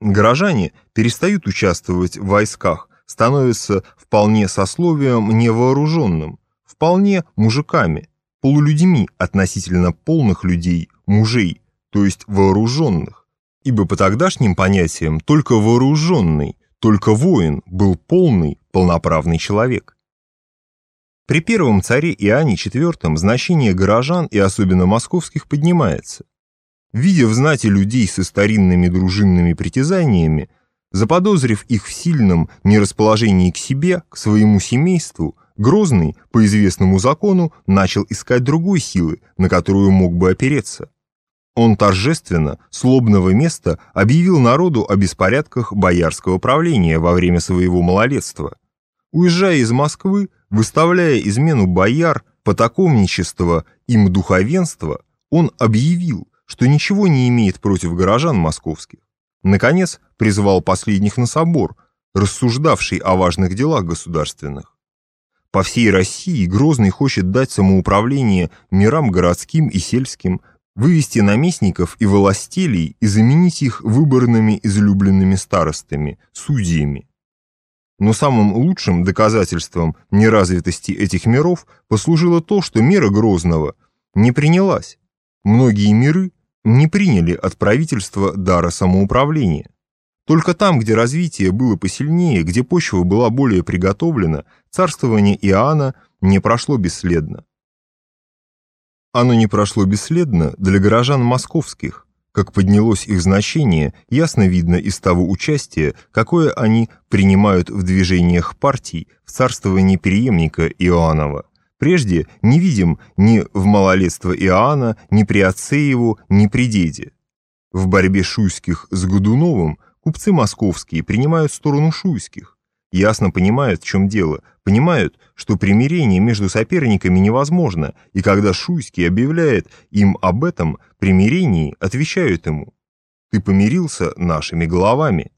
Горожане перестают участвовать в войсках, становятся вполне сословием невооруженным, вполне мужиками, полулюдьми относительно полных людей, мужей, то есть вооруженных. Ибо по тогдашним понятиям только вооруженный, только воин был полный, полноправный человек. При первом царе Иоанне IV значение горожан и особенно московских поднимается. Видя в знати людей со старинными дружинными притязаниями, заподозрив их в сильном нерасположении к себе, к своему семейству, Грозный, по известному закону, начал искать другой силы, на которую мог бы опереться. Он торжественно, с лобного места, объявил народу о беспорядках боярского правления во время своего малолетства. Уезжая из Москвы, выставляя измену бояр, потаковничество им духовенство, он объявил, что ничего не имеет против горожан московских. Наконец, призвал последних на собор, рассуждавший о важных делах государственных. По всей России Грозный хочет дать самоуправление мирам городским и сельским, вывести наместников и властелей и заменить их выборными излюбленными старостами, судьями. Но самым лучшим доказательством неразвитости этих миров послужило то, что мера Грозного не принялась. Многие миры не приняли от правительства дара самоуправления. Только там, где развитие было посильнее, где почва была более приготовлена, царствование Иоанна не прошло бесследно. Оно не прошло бесследно для горожан московских, как поднялось их значение, ясно видно из того участия, какое они принимают в движениях партий в царствовании преемника Иоаннова. Прежде не видим ни в малолетство Иоанна, ни при отце его, ни при деде. В борьбе шуйских с Годуновым купцы московские принимают сторону шуйских. Ясно понимают, в чем дело, понимают, что примирение между соперниками невозможно, и когда Шуйский объявляет им об этом примирении, отвечают ему «Ты помирился нашими головами».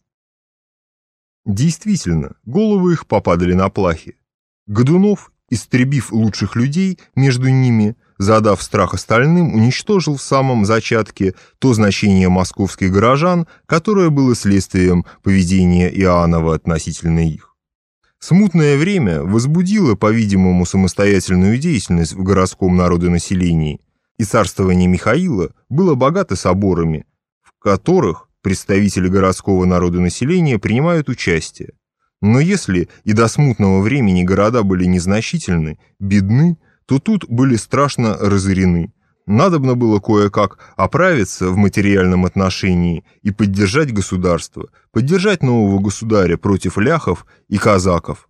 Действительно, головы их попадали на плахи. Годунов истребив лучших людей между ними, задав страх остальным, уничтожил в самом зачатке то значение московских горожан, которое было следствием поведения Иоаннова относительно их. Смутное время возбудило, по-видимому, самостоятельную деятельность в городском народонаселении, и царствование Михаила было богато соборами, в которых представители городского народонаселения принимают участие. Но если и до смутного времени города были незначительны, бедны, то тут были страшно разорены. Надобно было кое-как оправиться в материальном отношении и поддержать государство, поддержать нового государя против ляхов и казаков.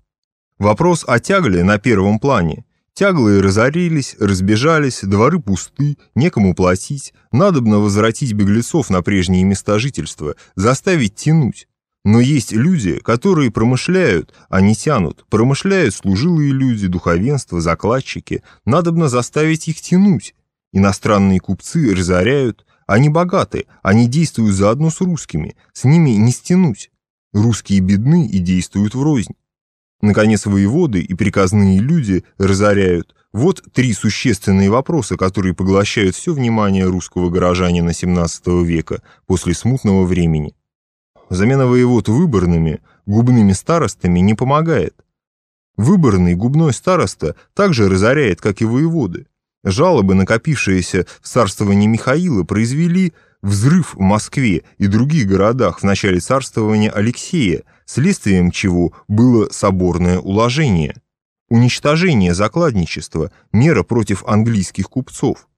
Вопрос о тягле на первом плане. Тяглые разорились, разбежались, дворы пусты, некому платить, надобно возвратить беглецов на прежние места жительства, заставить тянуть. Но есть люди, которые промышляют, а не тянут. Промышляют служилые люди, духовенство, закладчики. Надобно заставить их тянуть. Иностранные купцы разоряют. Они богаты, они действуют заодно с русскими. С ними не стянуть. Русские бедны и действуют врознь. Наконец, воеводы и приказные люди разоряют. Вот три существенные вопроса, которые поглощают все внимание русского горожанина XVII века после смутного времени. Замена воевод выборными, губными старостами не помогает. Выборный губной староста также разоряет, как и воеводы. Жалобы, накопившиеся в царствовании Михаила, произвели взрыв в Москве и других городах в начале царствования Алексея, следствием чего было соборное уложение. Уничтожение закладничества – мера против английских купцов.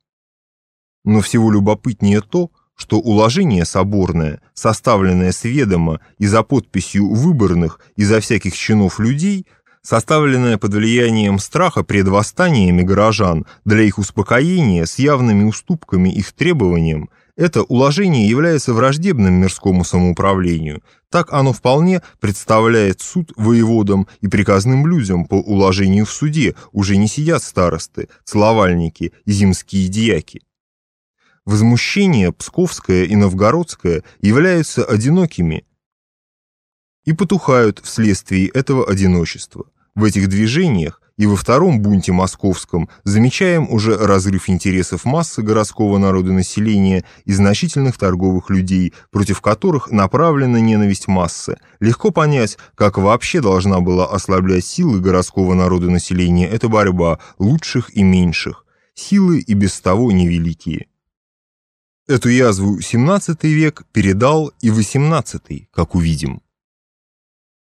Но всего любопытнее то, что уложение соборное, составленное с ведома и за подписью выборных изо всяких чинов людей, составленное под влиянием страха пред восстаниями горожан для их успокоения с явными уступками их требованиям, это уложение является враждебным мирскому самоуправлению, так оно вполне представляет суд воеводам и приказным людям по уложению в суде уже не сидят старосты, целовальники и зимские дьяки. Возмущение Псковское и Новгородское являются одинокими и потухают вследствие этого одиночества. В этих движениях и во втором бунте московском замечаем уже разрыв интересов массы городского народа населения и значительных торговых людей, против которых направлена ненависть массы. Легко понять, как вообще должна была ослаблять силы городского народа населения эта борьба лучших и меньших. Силы и без того невеликие. Эту язву XVII век передал и XVIII, как увидим.